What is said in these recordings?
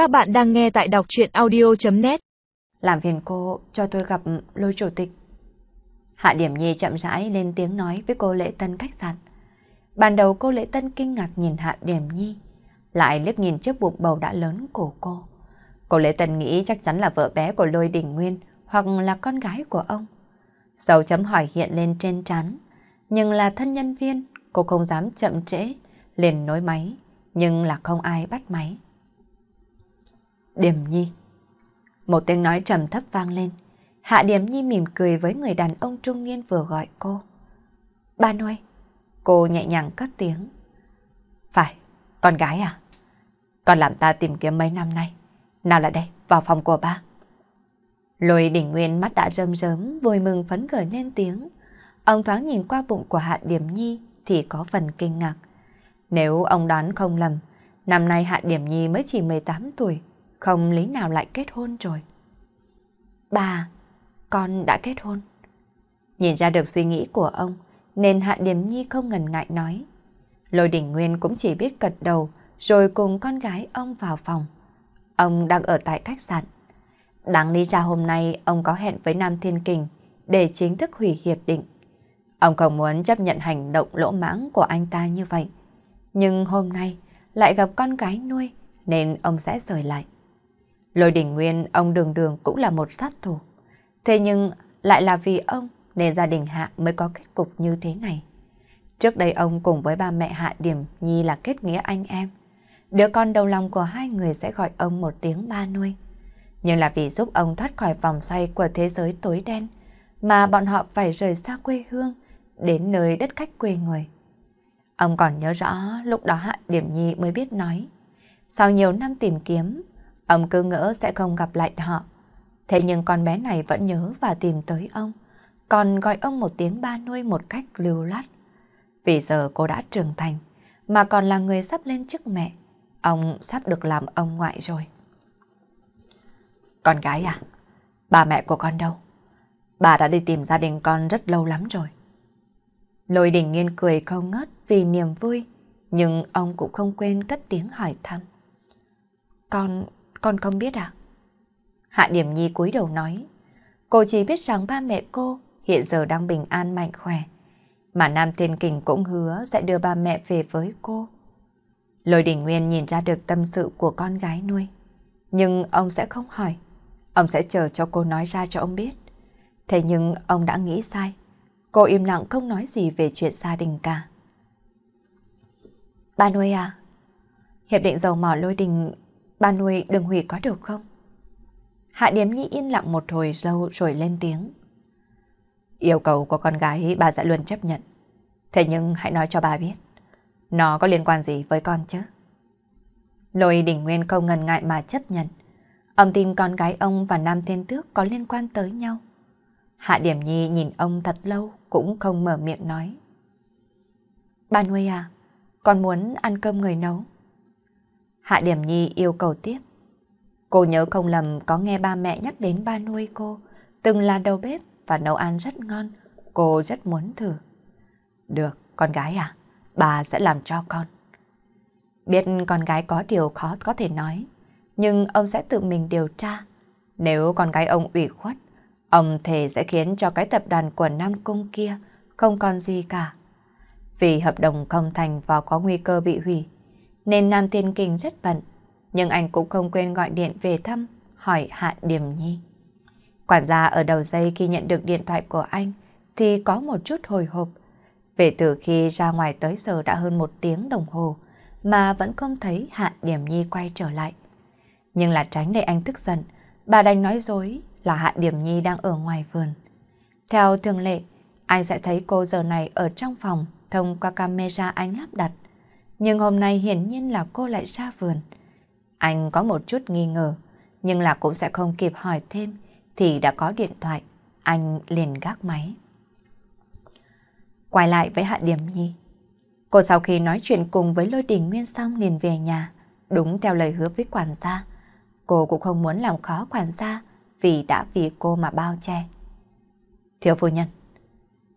Các bạn đang nghe tại đọc chuyện audio.net Làm phiền cô cho tôi gặp lôi chủ tịch. Hạ Điểm Nhi chậm rãi lên tiếng nói với cô Lễ Tân cách sạn. Ban đầu cô Lễ Tân kinh ngạc nhìn Hạ Điểm Nhi, lại liếc nhìn chiếc bụng bầu đã lớn của cô. Cô Lễ Tân nghĩ chắc chắn là vợ bé của Lôi Đình Nguyên hoặc là con gái của ông. Dấu chấm hỏi hiện lên trên trán, nhưng là thân nhân viên, cô không dám chậm trễ, liền nối máy, nhưng là không ai bắt máy. Điểm Nhi Một tiếng nói trầm thấp vang lên, Hạ Điểm Nhi mỉm cười với người đàn ông trung niên vừa gọi cô. Ba nuôi. Cô nhẹ nhàng cất tiếng. Phải, con gái à? Con làm ta tìm kiếm mấy năm nay. Nào là đây, vào phòng của ba. Lôi đỉnh nguyên mắt đã rơm rớm, vui mừng phấn khởi lên tiếng. Ông thoáng nhìn qua bụng của Hạ Điểm Nhi thì có phần kinh ngạc. Nếu ông đoán không lầm, năm nay Hạ Điểm Nhi mới chỉ 18 tuổi, không lý nào lại kết hôn rồi. Bà, con đã kết hôn. Nhìn ra được suy nghĩ của ông, nên Hạ Điểm Nhi không ngần ngại nói. Lôi đỉnh nguyên cũng chỉ biết cật đầu, rồi cùng con gái ông vào phòng. Ông đang ở tại khách sạn. Đáng lý ra hôm nay ông có hẹn với Nam Thiên Kình để chính thức hủy hiệp định. Ông không muốn chấp nhận hành động lỗ mãng của anh ta như vậy. Nhưng hôm nay lại gặp con gái nuôi nên ông sẽ rời lại. Lôi đình nguyên ông đường đường cũng là một sát thủ. Thế nhưng lại là vì ông nên gia đình Hạ mới có kết cục như thế này. Trước đây ông cùng với ba mẹ Hạ Điểm Nhi là kết nghĩa anh em. Đứa con đầu lòng của hai người sẽ gọi ông một tiếng ba nuôi. Nhưng là vì giúp ông thoát khỏi vòng xoay của thế giới tối đen mà bọn họ phải rời xa quê hương đến nơi đất khách quê người. Ông còn nhớ rõ lúc đó Hạ Điểm Nhi mới biết nói. Sau nhiều năm tìm kiếm, ông cứ ngỡ sẽ không gặp lại họ. Thế nhưng con bé này vẫn nhớ và tìm tới ông, còn gọi ông một tiếng ba nuôi một cách lưu lát. Vì giờ cô đã trưởng thành, mà còn là người sắp lên chức mẹ, ông sắp được làm ông ngoại rồi. Con gái à? Bà mẹ của con đâu? Bà đã đi tìm gia đình con rất lâu lắm rồi. Lôi đình nghiên cười không ngớt vì niềm vui, nhưng ông cũng không quên cất tiếng hỏi thăm. Con, con không biết à? Hạ Điểm Nhi cúi đầu nói, cô chỉ biết rằng ba mẹ cô hiện giờ đang bình an mạnh khỏe, mà Nam Thiên Kình cũng hứa sẽ đưa ba mẹ về với cô. Lôi Đình Nguyên nhìn ra được tâm sự của con gái nuôi, nhưng ông sẽ không hỏi, ông sẽ chờ cho cô nói ra cho ông biết. Thế nhưng ông đã nghĩ sai, cô im lặng không nói gì về chuyện gia đình cả. Ba nuôi à, hiệp định dầu mỏ lôi đình, bà nuôi đừng hủy có được không? Hạ Điếm Nhi yên lặng một hồi lâu rồi lên tiếng. Yêu cầu của con gái bà sẽ luôn chấp nhận. Thế nhưng hãy nói cho bà biết, nó có liên quan gì với con chứ? Lôi đỉnh nguyên không ngần ngại mà chấp nhận. Ông tin con gái ông và Nam Thiên Tước có liên quan tới nhau. Hạ Điểm Nhi nhìn ông thật lâu cũng không mở miệng nói. Bà nuôi à, con muốn ăn cơm người nấu. Hạ Điểm Nhi yêu cầu tiếp. Cô nhớ không lầm có nghe ba mẹ nhắc đến ba nuôi cô, từng là đầu bếp và nấu ăn rất ngon, cô rất muốn thử. Được, con gái à, bà sẽ làm cho con. Biết con gái có điều khó có thể nói, nhưng ông sẽ tự mình điều tra. Nếu con gái ông ủy khuất, ông thề sẽ khiến cho cái tập đoàn của Nam Cung kia không còn gì cả. Vì hợp đồng không thành và có nguy cơ bị hủy, nên Nam Thiên Kinh rất bận, nhưng anh cũng không quên gọi điện về thăm, hỏi Hạ Điểm Nhi. Quản gia ở đầu dây khi nhận được điện thoại của anh thì có một chút hồi hộp. Về từ khi ra ngoài tới giờ đã hơn một tiếng đồng hồ mà vẫn không thấy Hạ Điểm Nhi quay trở lại. Nhưng là tránh để anh tức giận, bà đành nói dối là Hạ Điểm Nhi đang ở ngoài vườn. Theo thường lệ, anh sẽ thấy cô giờ này ở trong phòng thông qua camera anh lắp đặt. Nhưng hôm nay hiển nhiên là cô lại ra vườn. Anh có một chút nghi ngờ, nhưng là cũng sẽ không kịp hỏi thêm thì đã có điện thoại. Anh liền gác máy. Quay lại với Hạ Điểm Nhi. Cô sau khi nói chuyện cùng với Lôi Đình Nguyên xong liền về nhà, đúng theo lời hứa với quản gia. Cô cũng không muốn làm khó quản gia vì đã vì cô mà bao che. Thiếu phu nhân,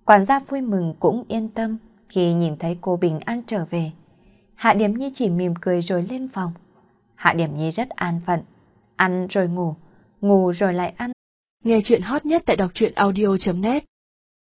quản gia vui mừng cũng yên tâm khi nhìn thấy cô bình an trở về. Hạ Điểm Nhi chỉ mỉm cười rồi lên phòng. Hạ Điểm Nhi rất an phận. Ăn rồi ngủ, ngủ rồi lại ăn. Nghe chuyện hot nhất tại đọc truyện audio.net